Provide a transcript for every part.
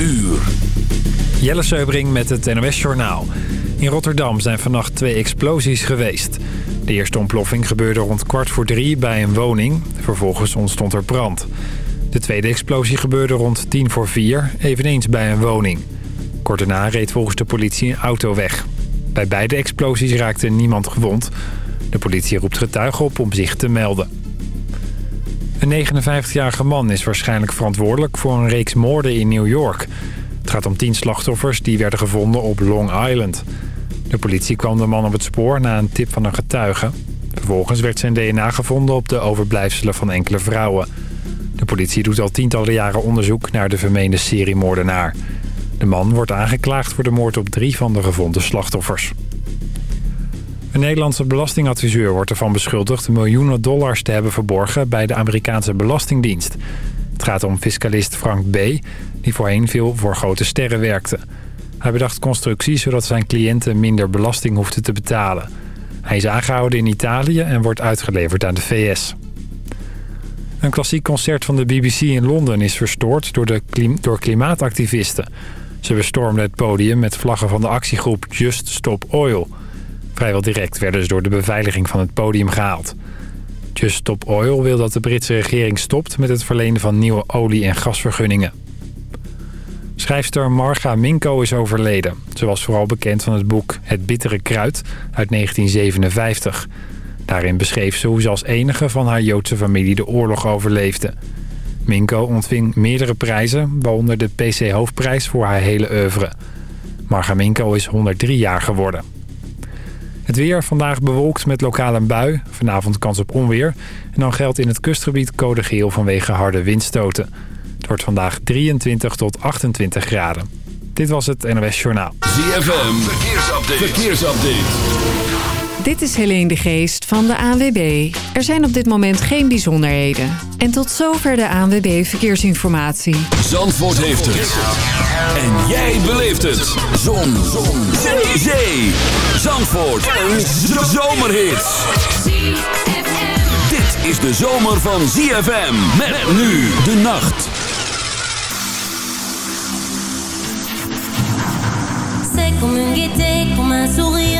uur. Jelle Seubring met het NOS Journaal. In Rotterdam zijn vannacht twee explosies geweest. De eerste ontploffing gebeurde rond kwart voor drie bij een woning. Vervolgens ontstond er brand. De tweede explosie gebeurde rond tien voor vier, eveneens bij een woning. Kort daarna reed volgens de politie een auto weg. Bij beide explosies raakte niemand gewond. De politie roept getuigen op om zich te melden. Een 59-jarige man is waarschijnlijk verantwoordelijk voor een reeks moorden in New York. Het gaat om tien slachtoffers die werden gevonden op Long Island. De politie kwam de man op het spoor na een tip van een getuige. Vervolgens werd zijn DNA gevonden op de overblijfselen van enkele vrouwen. De politie doet al tientallen jaren onderzoek naar de vermeende seriemoordenaar. De man wordt aangeklaagd voor de moord op drie van de gevonden slachtoffers. Een Nederlandse belastingadviseur wordt ervan beschuldigd... miljoenen dollars te hebben verborgen bij de Amerikaanse Belastingdienst. Het gaat om fiscalist Frank B., die voorheen veel voor grote sterren werkte. Hij bedacht constructies zodat zijn cliënten minder belasting hoefden te betalen. Hij is aangehouden in Italië en wordt uitgeleverd aan de VS. Een klassiek concert van de BBC in Londen is verstoord door, de door klimaatactivisten. Ze bestormden het podium met vlaggen van de actiegroep Just Stop Oil. Vrijwel direct werden ze door de beveiliging van het podium gehaald. Just Stop Oil wil dat de Britse regering stopt met het verlenen van nieuwe olie- en gasvergunningen. Schrijfster Marga Minko is overleden. Ze was vooral bekend van het boek Het Bittere Kruid uit 1957. Daarin beschreef ze hoe ze als enige van haar Joodse familie de oorlog overleefde. Minko ontving meerdere prijzen, waaronder de PC Hoofdprijs voor haar hele oeuvre. Marga Minko is 103 jaar geworden. Het weer vandaag bewolkt met lokale bui. Vanavond kans op onweer. En dan geldt in het kustgebied code geel vanwege harde windstoten. Het wordt vandaag 23 tot 28 graden. Dit was het NOS Journaal. ZFM, verkeersupdate. verkeersupdate. Dit is Helene de Geest van de ANWB. Er zijn op dit moment geen bijzonderheden. En tot zover de ANWB Verkeersinformatie. Zandvoort heeft het. En jij beleeft het. Zon. Zon. Zee. Zee. Zandvoort. Een zomerhit. Dit is de zomer van ZFM. Met nu de nacht. C'est comme une gaieté, comme un sourire,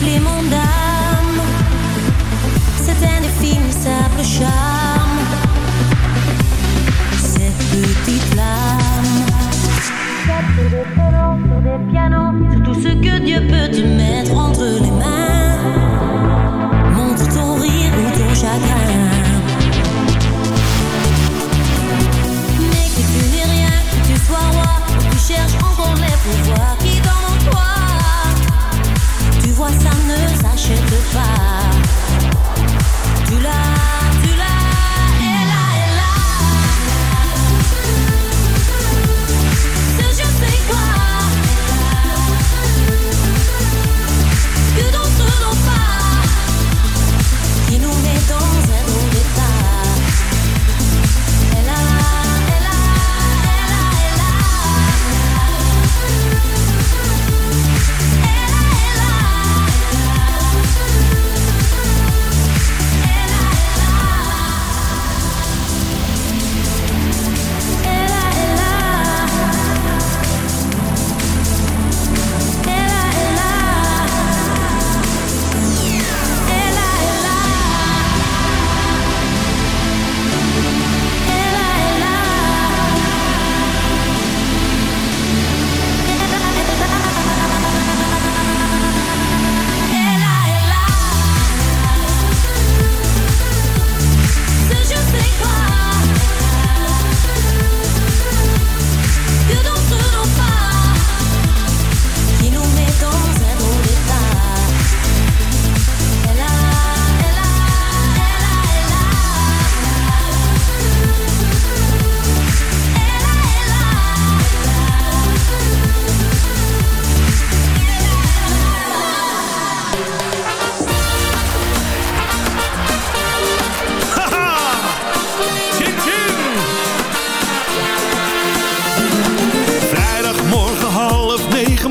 Supplément d'âme. C'est indéfinissable charme. Cette petite flamme sur des pianos. Sur tout ce que Dieu peut te mettre entre les mains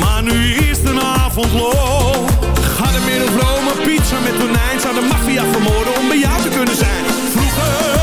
maar nu is de avond low. Ga de Rome, pizza met tonijn. Zou de maffia vermoorden om bij jou te kunnen zijn. Vroeger,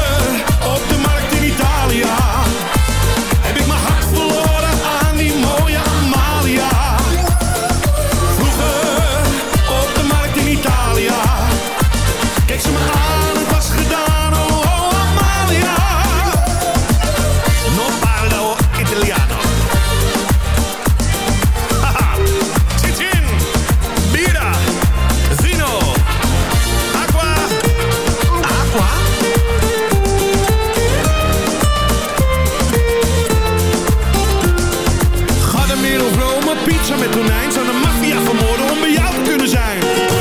Zou de maffia vermoorden om bij jou te kunnen zijn.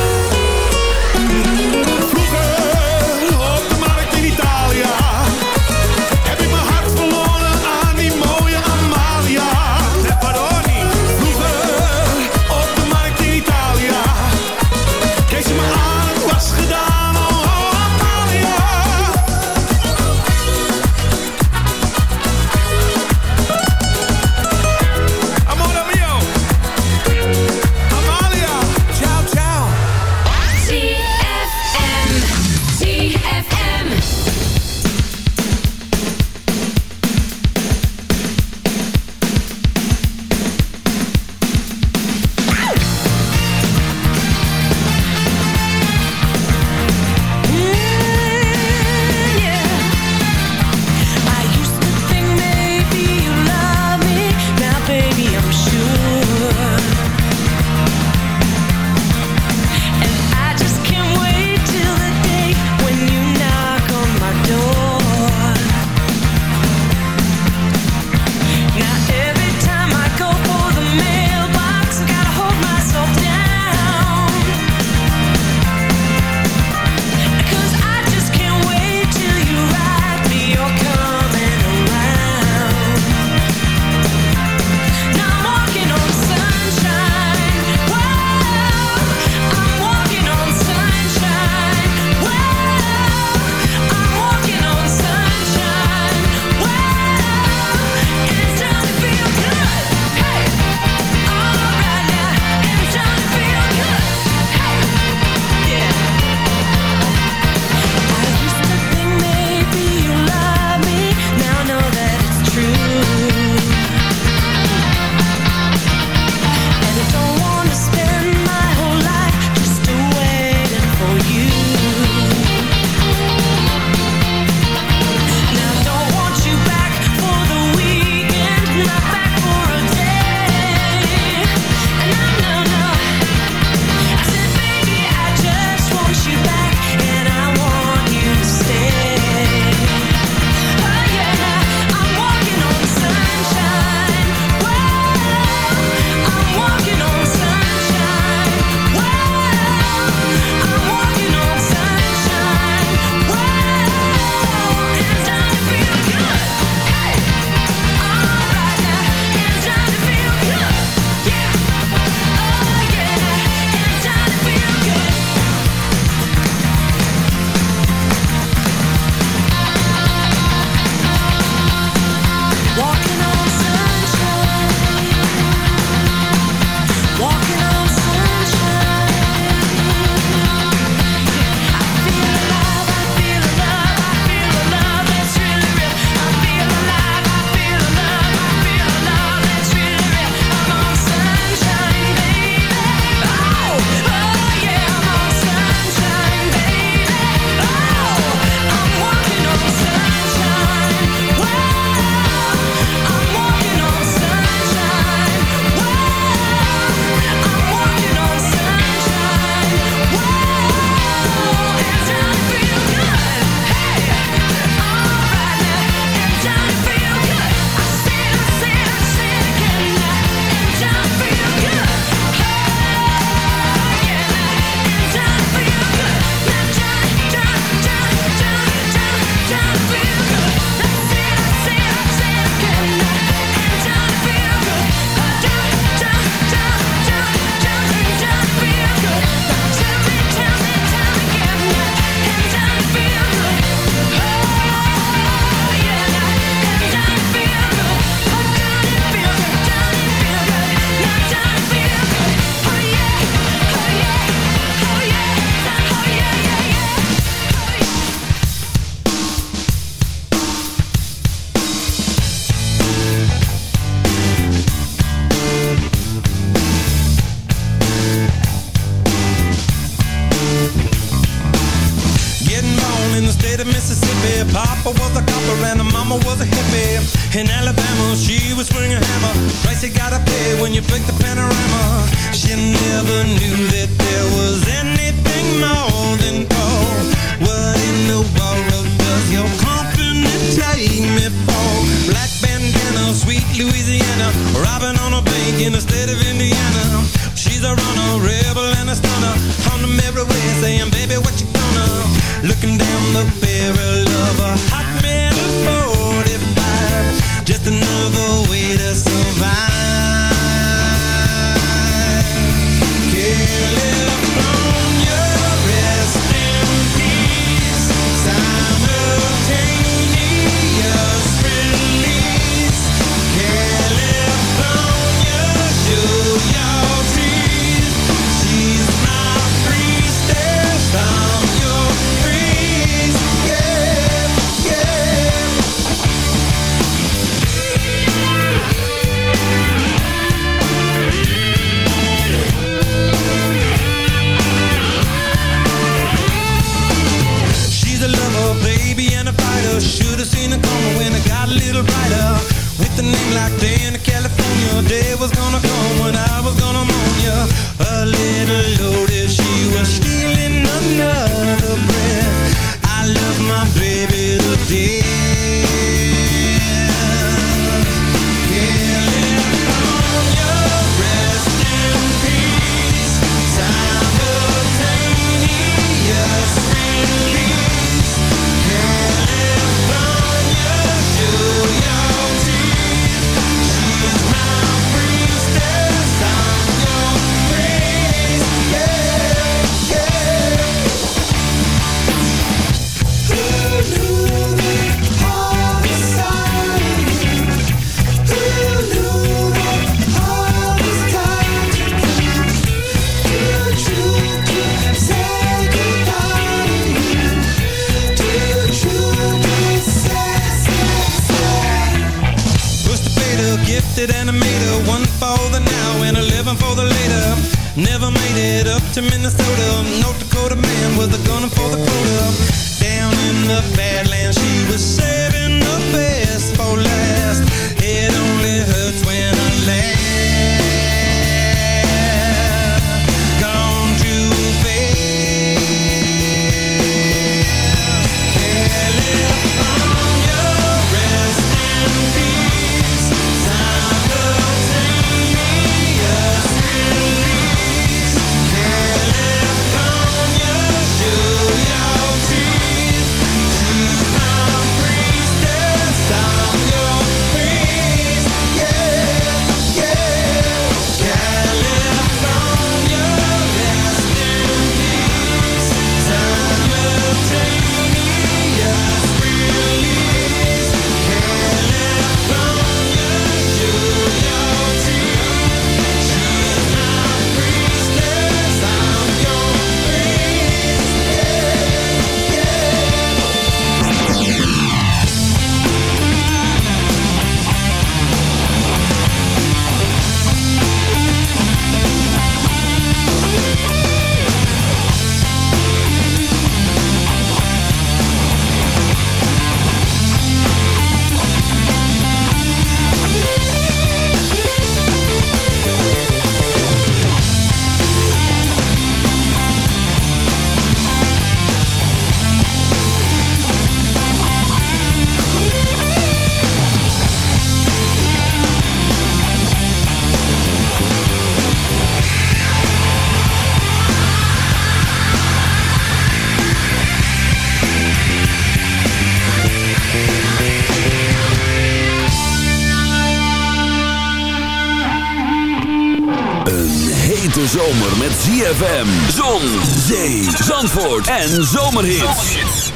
ZFM, zon, zee, zandvoort en zomerhits.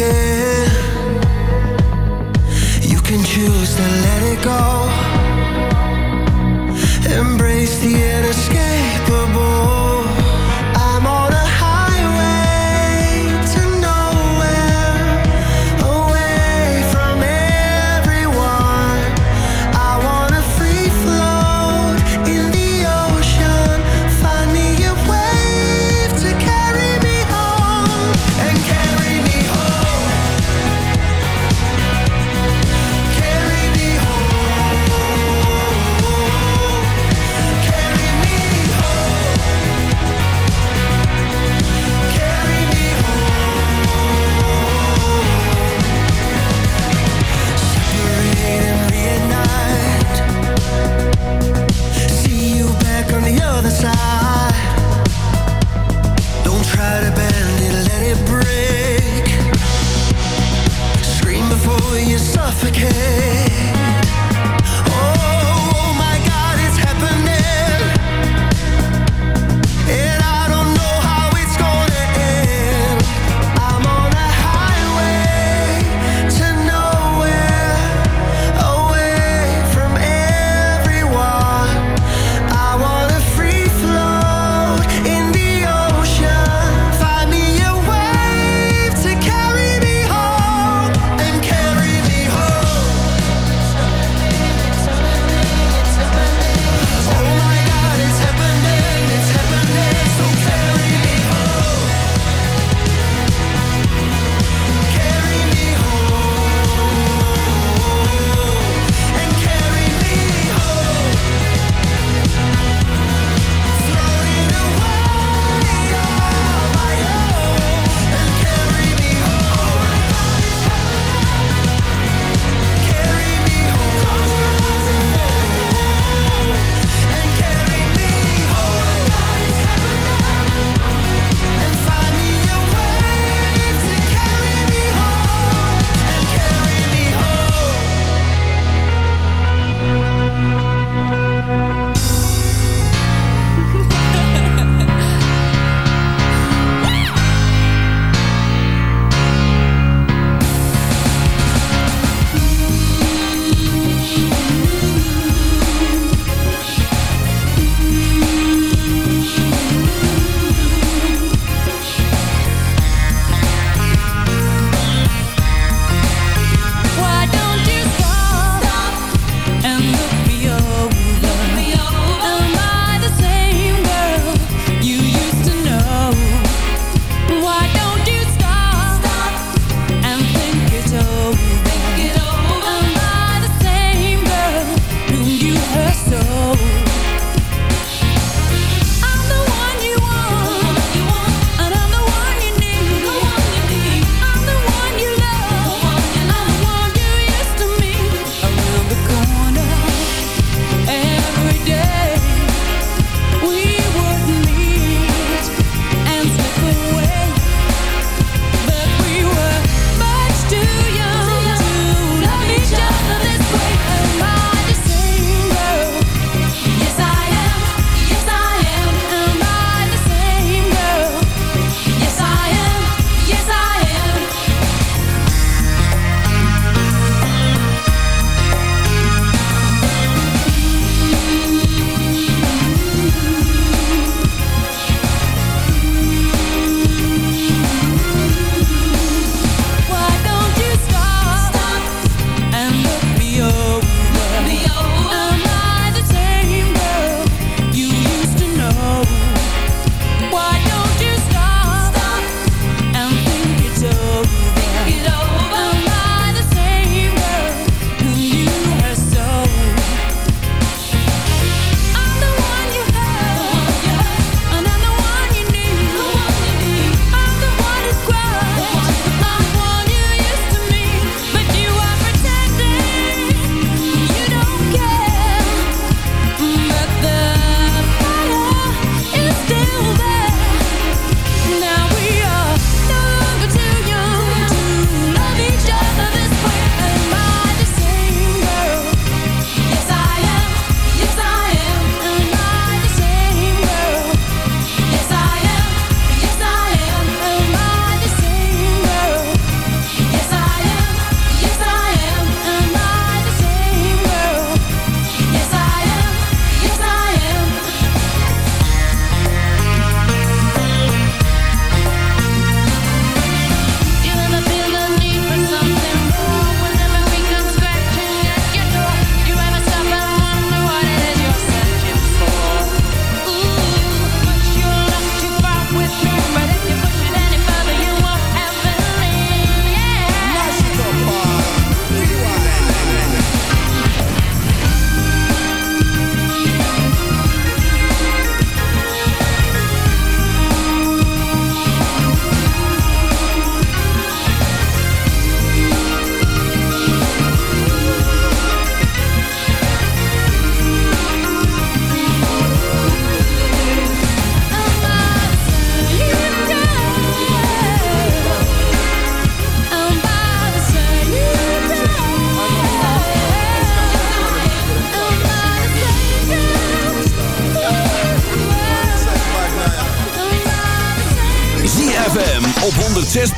Oh choose to let it go. Embrace the inner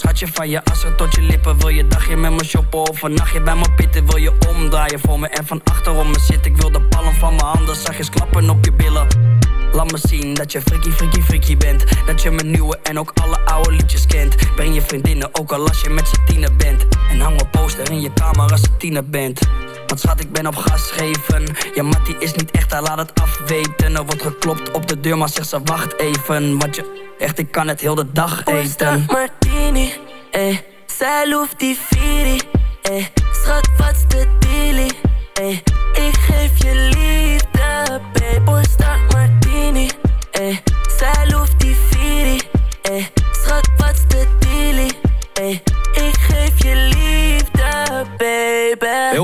schatje, van je assen tot je lippen. Wil je dagje met me shoppen of een nachtje bij me pitten? Wil je omdraaien voor me en van achterom me zit Ik wil de palm van mijn handen zachtjes klappen op je billen. Laat me zien dat je freaky, freaky, freaky bent. Dat je mijn nieuwe en ook alle oude liedjes kent. Breng je vriendinnen, ook al als je met z'n bent. En hang een poster in je kamer als je tiener bent Want schat, ik ben op gas geven Ja, Mattie is niet echt, hij laat het afweten Er wordt geklopt op de deur, maar zegt ze wacht even Want je, echt, ik kan het heel de dag eten Oorstad Martini, eh. Zij loeft die Viri, eh. Schat, wat's de dealie, eh. Ik geef je liefde,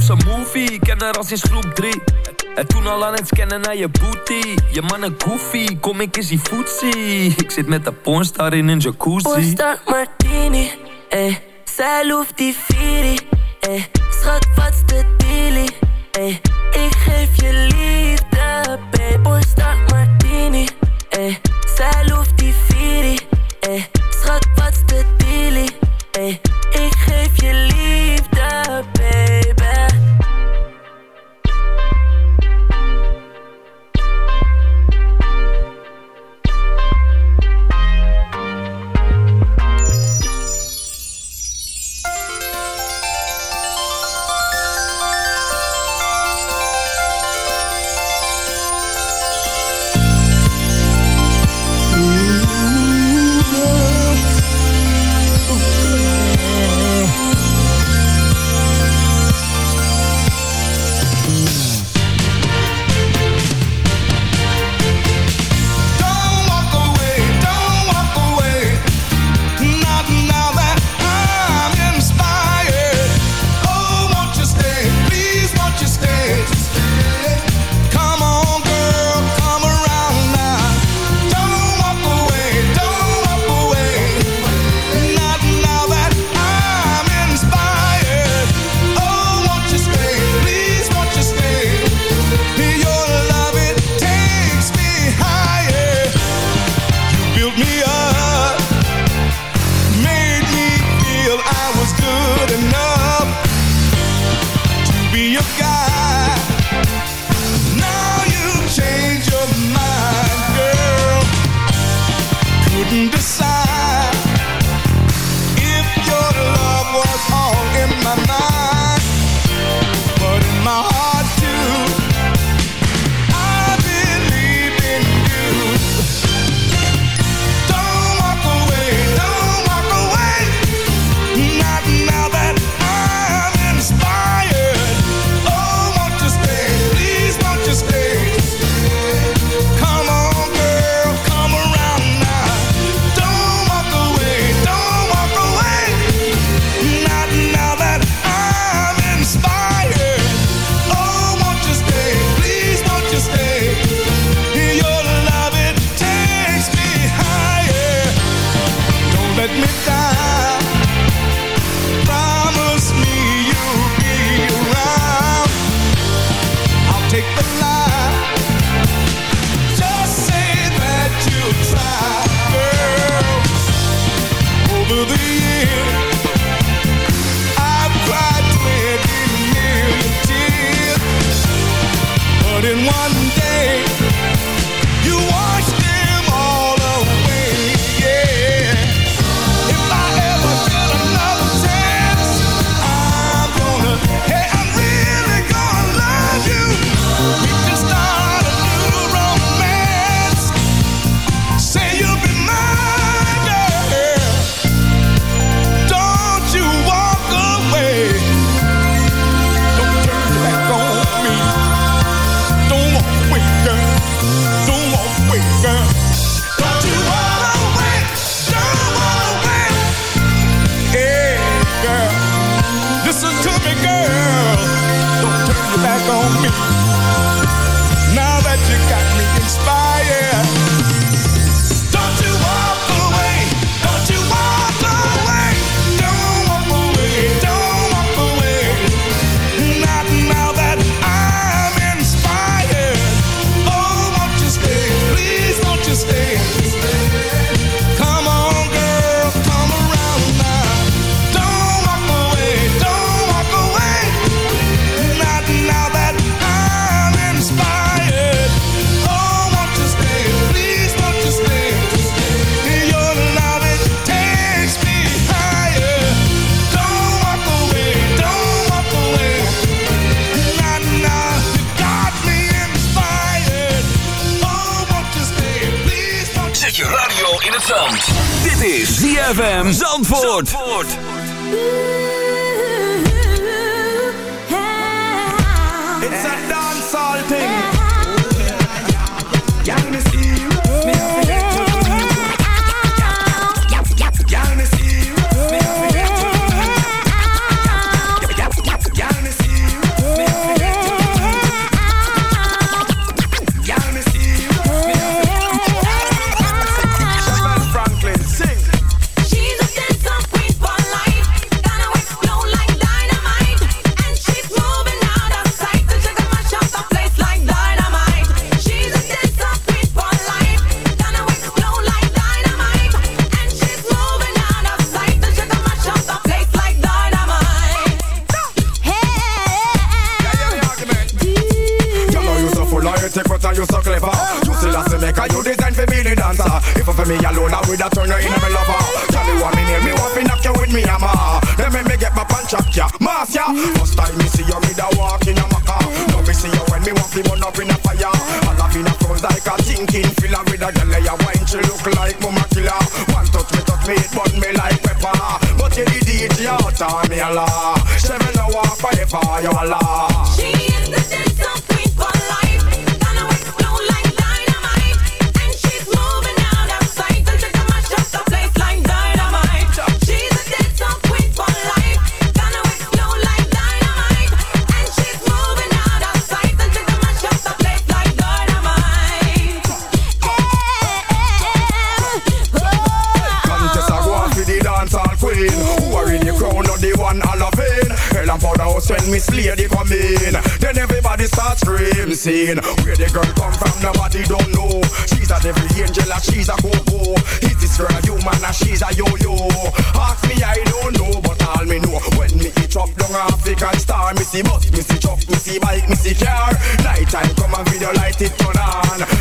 ze movie, ik ken haar al sinds groep 3. En toen al aan het scannen naar je booty. Je mannen goofy, kom ik eens die footsie. Ik zit met de pornstar in een jacuzzi. Oorstad Martini, eh. Zij loeft die Viri, eh. Schat, wat's de dealie, eh. Ik geef je liefde, babe. Oorstad Martini, eh. Zij loeft die Viri, eh. Schat, wat's de dealie, eh. Ik geef je liefde, you nobody don't know. She's a devil angel and she's a go-go. Is this girl a human and she's a yo-yo? Ask me, I don't know, but all me know. When me eat up long African star, me see bus, me see truck, me see bike, me see car. Night time come and video light it turn on.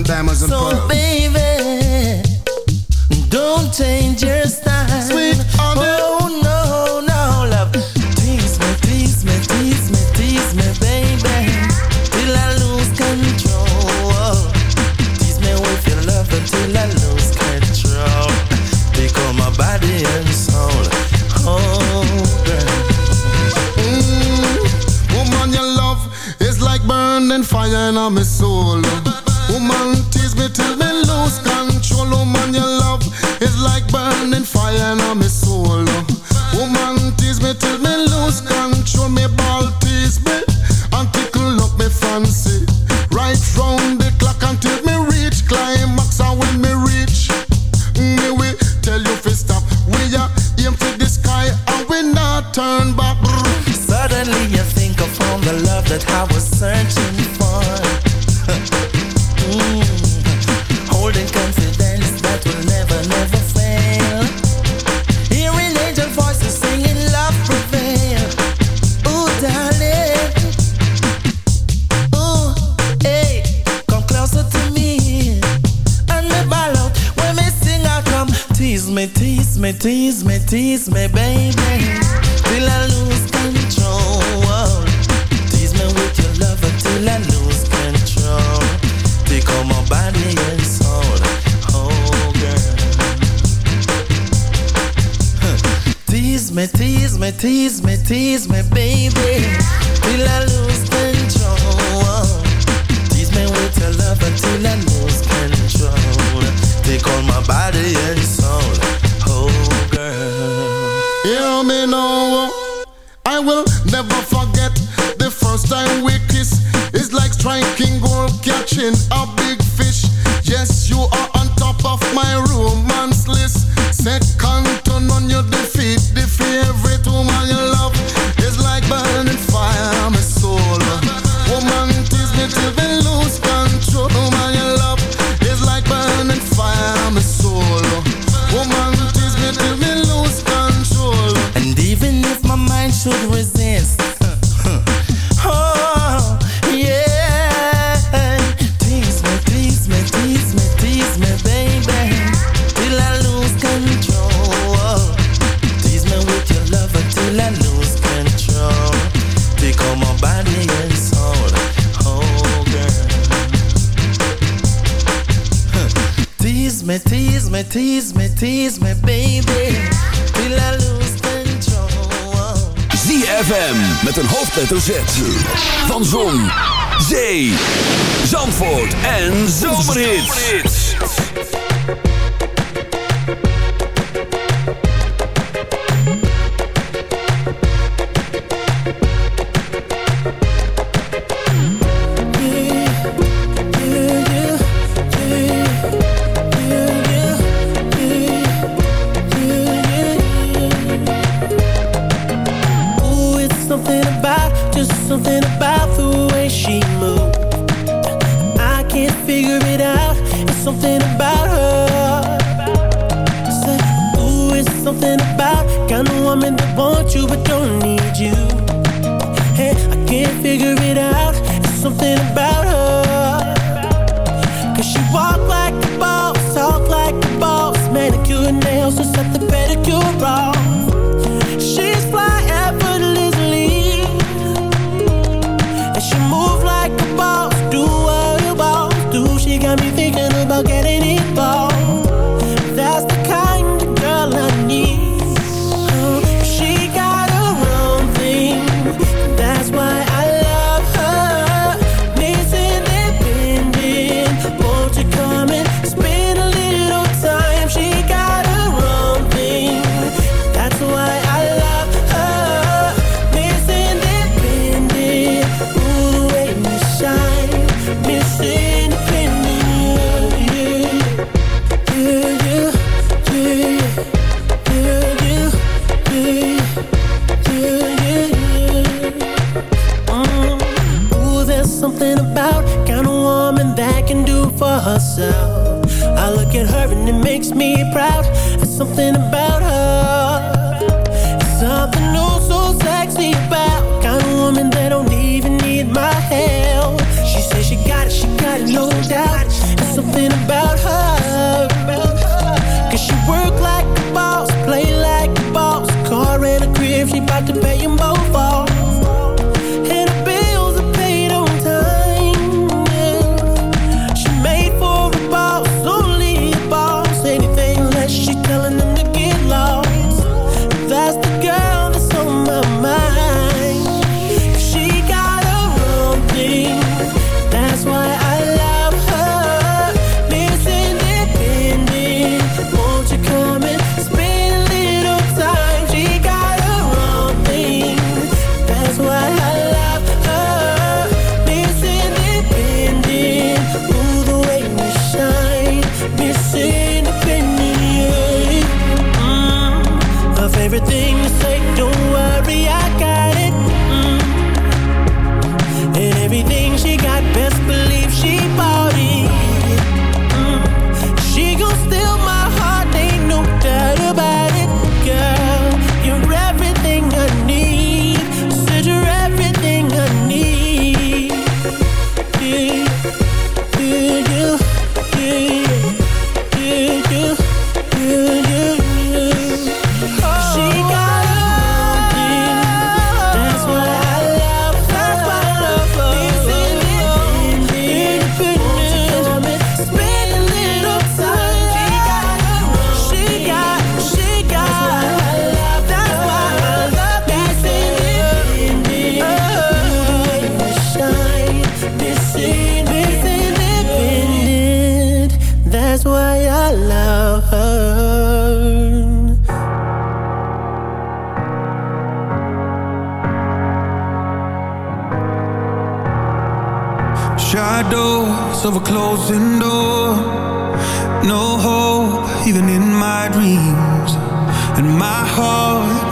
diamonds and so pearls. So baby, don't change your style. and woman that wants you but don't need you. Makes me proud. There's something about her.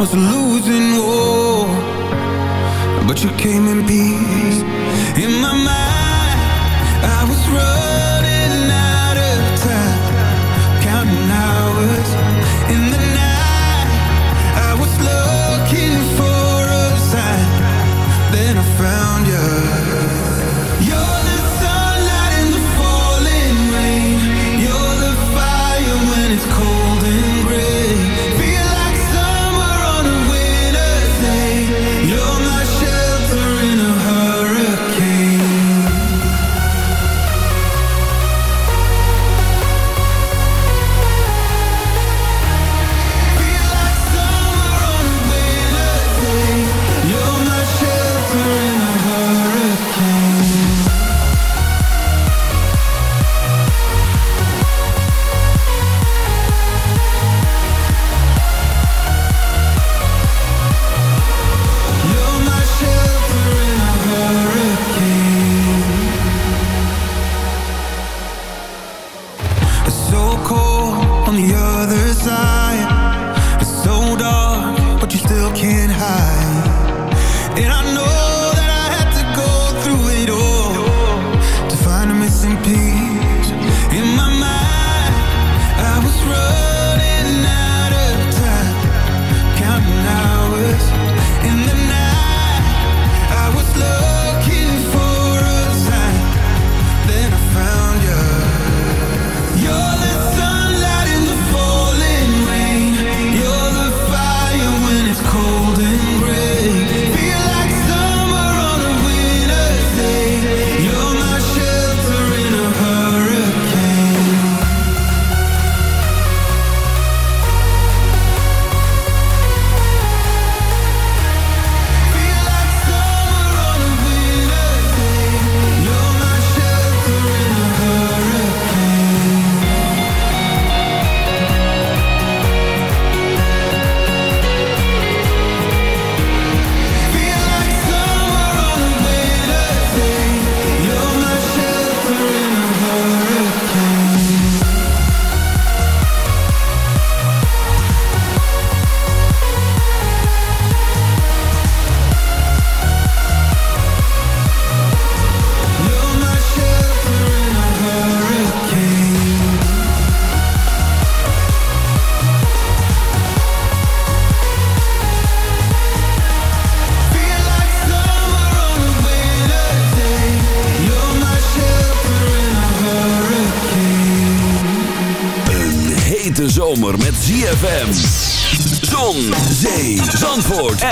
was loose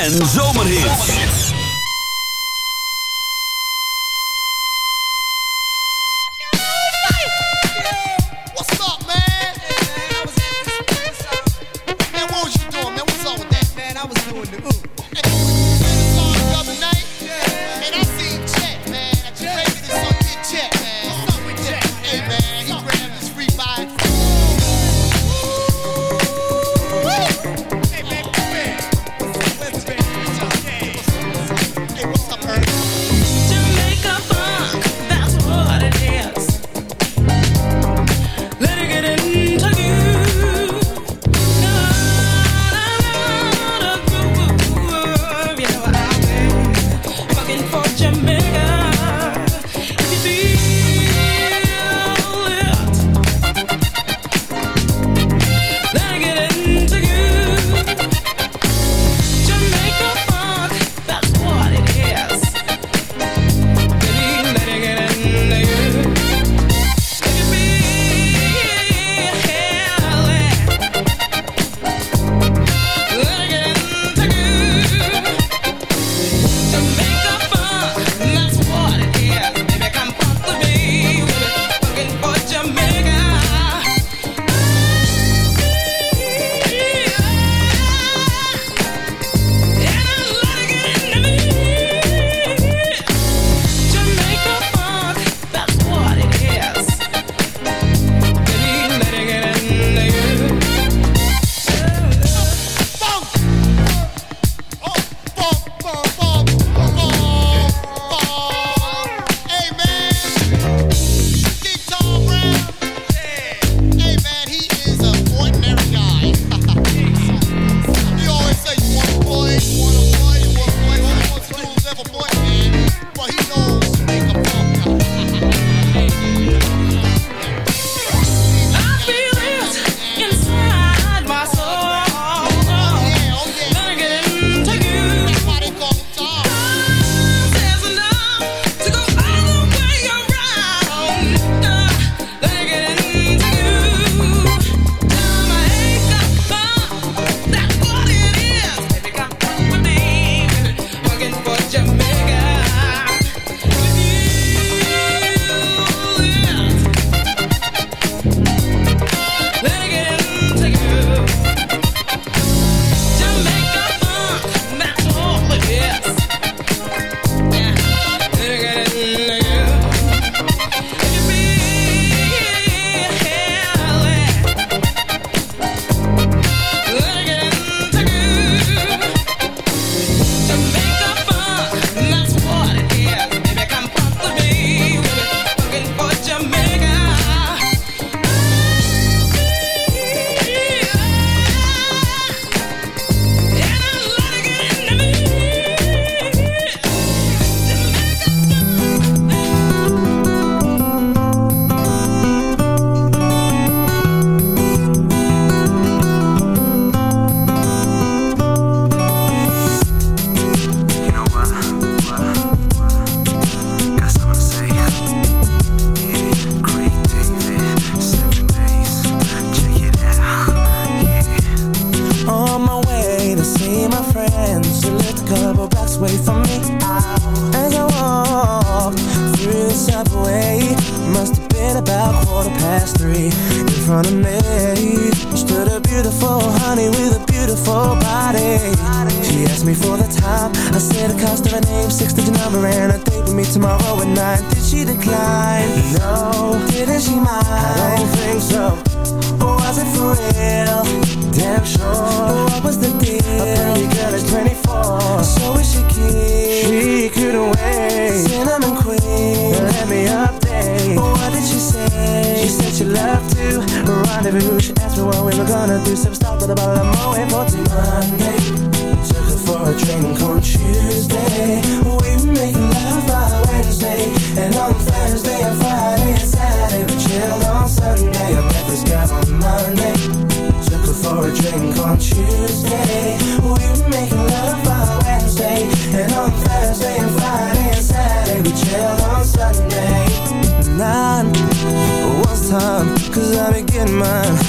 zandvoort en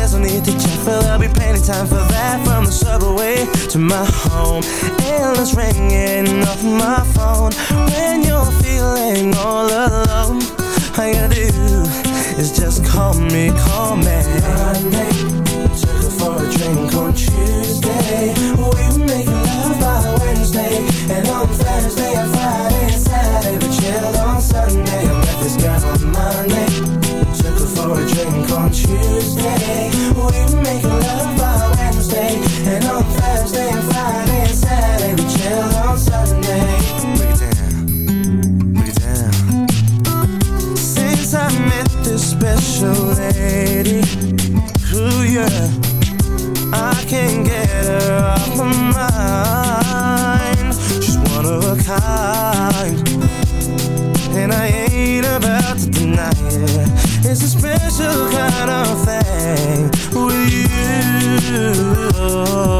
there's no need to check, but there'll be plenty time for that From the subway to my home. Endless ringing off my phone. When you're feeling all alone All you gotta do is just call me, call me. Monday, took her for a drink on Tuesday We were making love by Wednesday And on Thursday and for a drink on Tuesday. We making love by Wednesday And on Thursday and Friday and Saturday. We chill on Sunday. Break it down, break it down. Since I met this special lady Ooh yeah I can't get her off my mind She's one of a kind. And I ain't about to deny it. It's a special kind of thing With you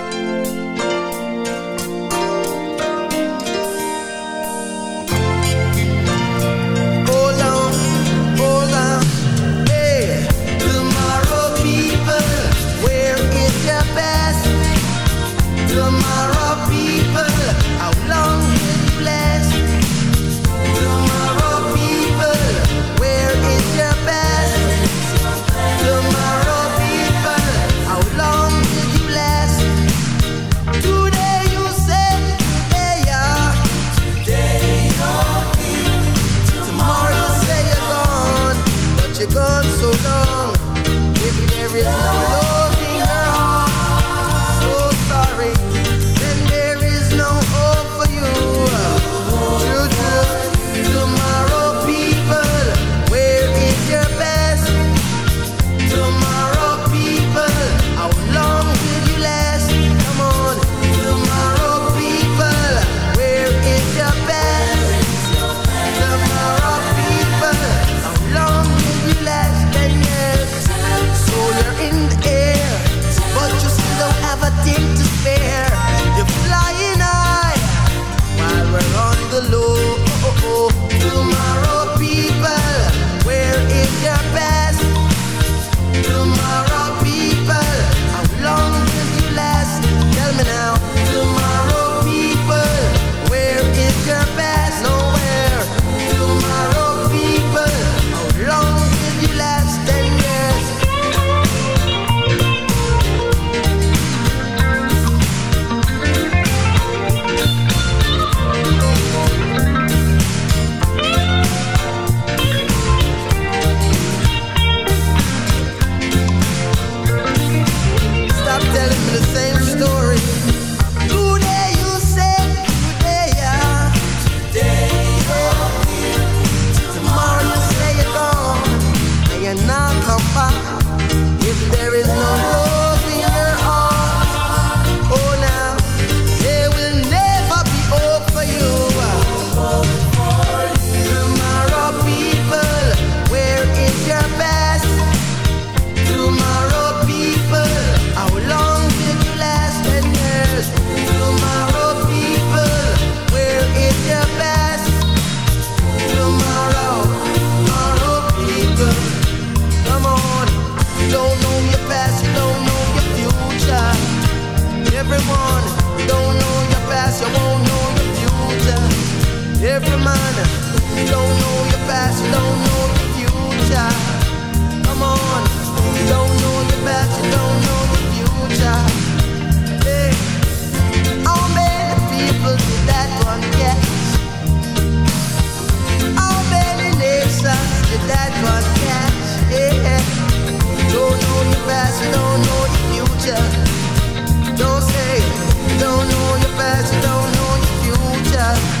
don't know your future.